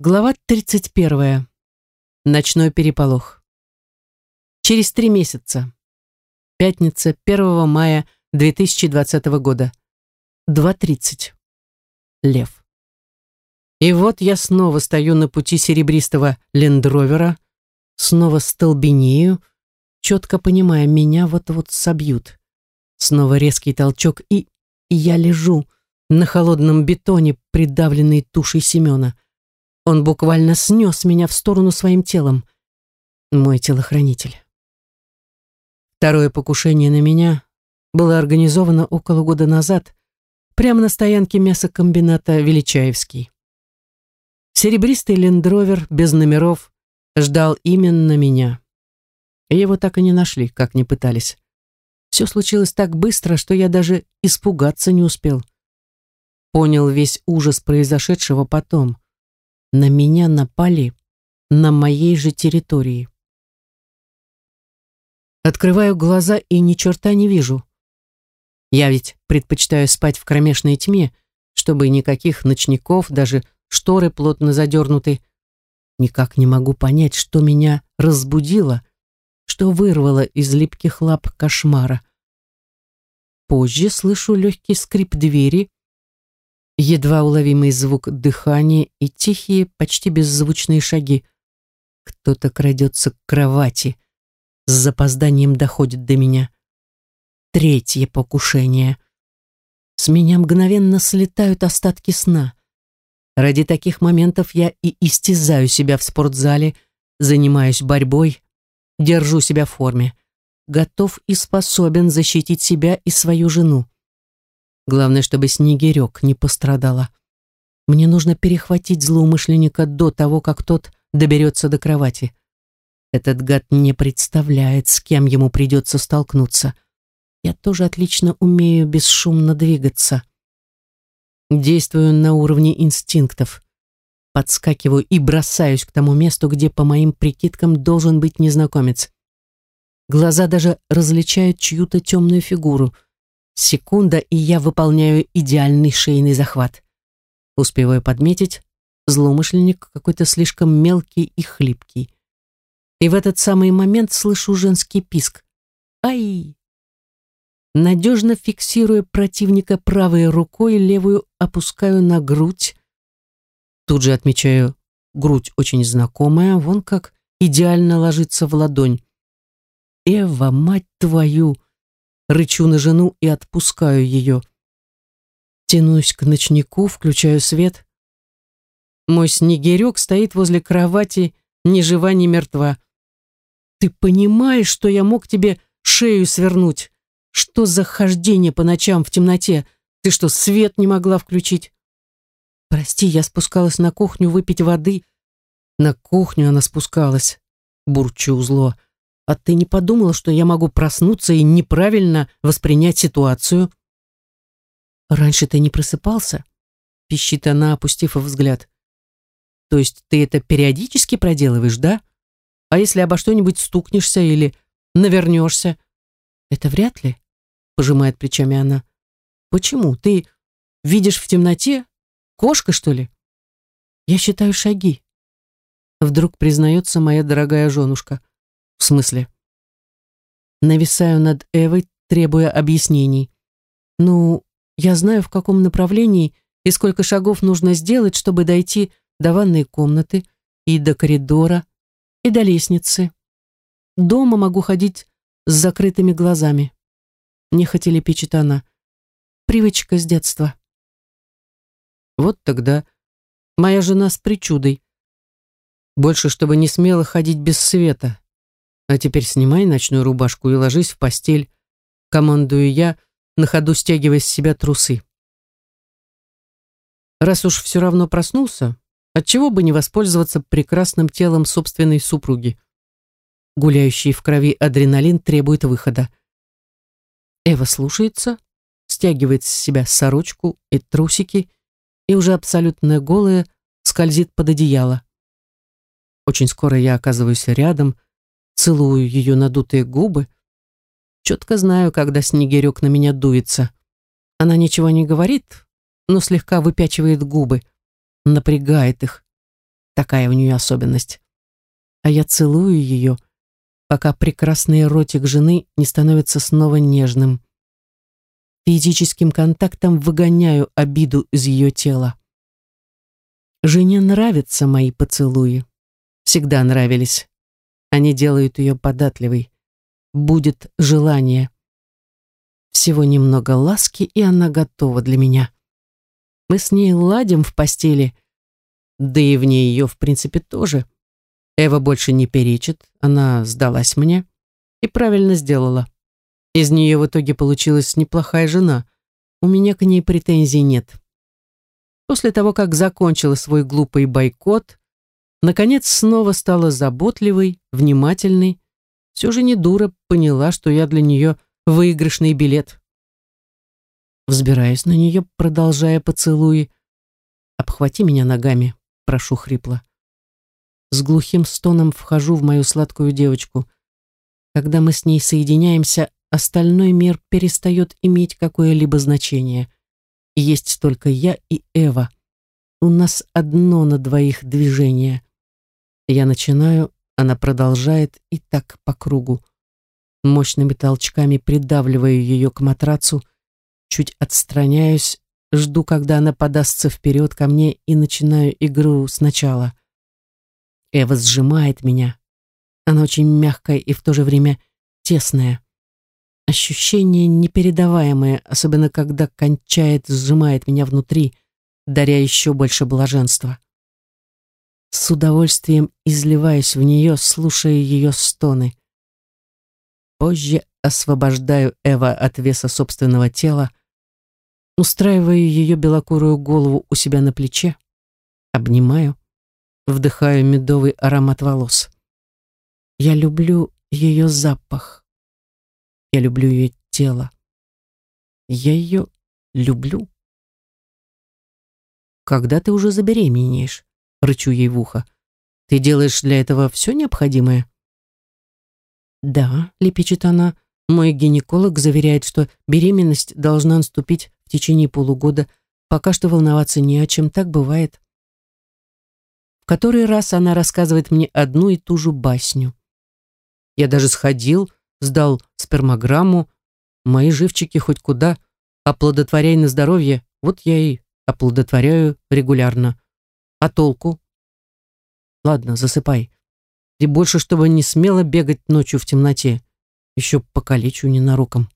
Глава 31. Ночной переполох. Через три месяца. Пятница, 1 мая 2020 года. 2.30. Лев. И вот я снова стою на пути серебристого лендровера, снова столбенею, четко понимая, меня вот-вот собьют. Снова резкий толчок, и, я лежу на холодном бетоне, придавленной тушей Семена. Он буквально снес меня в сторону своим телом. Мой телохранитель. Второе покушение на меня было организовано около года назад, прямо на стоянке мясокомбината «Величаевский». Серебристый лендровер без номеров ждал именно меня. Его так и не нашли, как не пытались. Все случилось так быстро, что я даже испугаться не успел. Понял весь ужас произошедшего потом. На меня напали на моей же территории. Открываю глаза и ни черта не вижу. Я ведь предпочитаю спать в кромешной тьме, чтобы никаких ночников, даже шторы плотно задернуты. Никак не могу понять, что меня разбудило, что вырвало из липких лап кошмара. Позже слышу легкий скрип двери, едва уловимый звук дыхания и тихие, почти беззвучные шаги. Кто-то крадется к кровати. С запозданием доходит до меня. Третье покушение. С меня мгновенно слетают остатки сна. Ради таких моментов я и истязаю себя в спортзале, занимаюсь борьбой, держу себя в форме, готов и способен защитить себя и свою жену. Главное, чтобы Снегирек не пострадала. Мне нужно перехватить злоумышленника до того, как тот доберется до кровати. Этот гад не представляет, с кем ему придется столкнуться. Я тоже отлично умею бесшумно двигаться. Действую на уровне инстинктов. Подскакиваю и бросаюсь к тому месту, где, по моим прикидкам, должен быть незнакомец. Глаза даже различают чью-то темную фигуру — Секунда, и я выполняю идеальный шейный захват. Успеваю подметить, злоумышленник какой-то слишком мелкий и хлипкий. И в этот самый момент слышу женский писк. «Ай!» Надежно фиксируя противника правой рукой, левую опускаю на грудь. Тут же отмечаю, грудь очень знакомая, вон как идеально ложится в ладонь. «Эва, мать твою!» Рычу на жену и отпускаю ее. Тянусь к ночнику, включаю свет. Мой снегирек стоит возле кровати, ни жива, ни мертва. Ты понимаешь, что я мог тебе шею свернуть? Что за хождение по ночам в темноте? Ты что, свет не могла включить? Прости, я спускалась на кухню выпить воды. На кухню она спускалась. Бурчу зло. А ты не подумала, что я могу проснуться и неправильно воспринять ситуацию? Раньше ты не просыпался? Пищит она, опустив взгляд. То есть ты это периодически проделываешь, да? А если обо что-нибудь стукнешься или навернешься? Это вряд ли, пожимает плечами она. Почему? Ты видишь в темноте? Кошка, что ли? Я считаю шаги. Вдруг признается моя дорогая женушка. В смысле? Нависаю над Эвой, требуя объяснений. Ну, я знаю, в каком направлении и сколько шагов нужно сделать, чтобы дойти до ванной комнаты и до коридора, и до лестницы. Дома могу ходить с закрытыми глазами. Нехотя лепечет она. Привычка с детства. Вот тогда моя жена с причудой. Больше, чтобы не смело ходить без света. А теперь снимай ночную рубашку и ложись в постель. Командую я, на ходу стягивая с себя трусы. Раз уж все равно проснулся, отчего бы не воспользоваться прекрасным телом собственной супруги? Гуляющий в крови адреналин требует выхода. Эва слушается, стягивает с себя сорочку и трусики и уже абсолютно голая скользит под одеяло. Очень скоро я оказываюсь рядом, целую ее надутые губы. Четко знаю, когда снегирек на меня дуется. Она ничего не говорит, но слегка выпячивает губы, напрягает их. Такая у нее особенность. А я целую ее, пока прекрасный ротик жены не становится снова нежным. Физическим контактом выгоняю обиду из ее тела. Жене нравятся мои поцелуи. Всегда нравились. Они делают ее податливой. Будет желание. Всего немного ласки, и она готова для меня. Мы с ней ладим в постели, да и вне ее, в принципе, тоже. Эва больше не перечит, она сдалась мне и правильно сделала. Из нее в итоге получилась неплохая жена. У меня к ней претензий нет. После того, как закончила свой глупый бойкот, наконец снова стала заботливой, внимательной, все же не дура поняла, что я для нее выигрышный билет. Взбираюсь на нее, продолжая поцелуи. «Обхвати меня ногами», — прошу хрипло. С глухим стоном вхожу в мою сладкую девочку. Когда мы с ней соединяемся, остальной мир перестает иметь какое-либо значение. Есть только я и Эва. У нас одно на двоих движение. Я начинаю, она продолжает и так по кругу. Мощными толчками придавливаю ее к матрацу, чуть отстраняюсь, жду, когда она подастся вперед ко мне и начинаю игру сначала. Эва сжимает меня. Она очень мягкая и в то же время тесная. Ощущение непередаваемое, особенно когда кончает, сжимает меня внутри, даря еще больше блаженства. С удовольствием изливаюсь в нее, слушая ее стоны. Позже освобождаю Эва от веса собственного тела, устраиваю ее белокурую голову у себя на плече, обнимаю, вдыхаю медовый аромат волос. Я люблю ее запах. Я люблю ее тело. Я ее люблю. Когда ты уже забеременеешь? Рычу ей в ухо. Ты делаешь для этого все необходимое? Да, лепечет она. Мой гинеколог заверяет, что беременность должна наступить в течение полугода. Пока что волноваться не о чем, так бывает который раз она рассказывает мне одну и ту же басню. Я даже сходил, сдал спермограмму, мои живчики хоть куда, оплодотворяй на здоровье, вот я и оплодотворяю регулярно. А толку? Ладно, засыпай. И больше, чтобы не смело бегать ночью в темноте. Еще покалечу ненароком.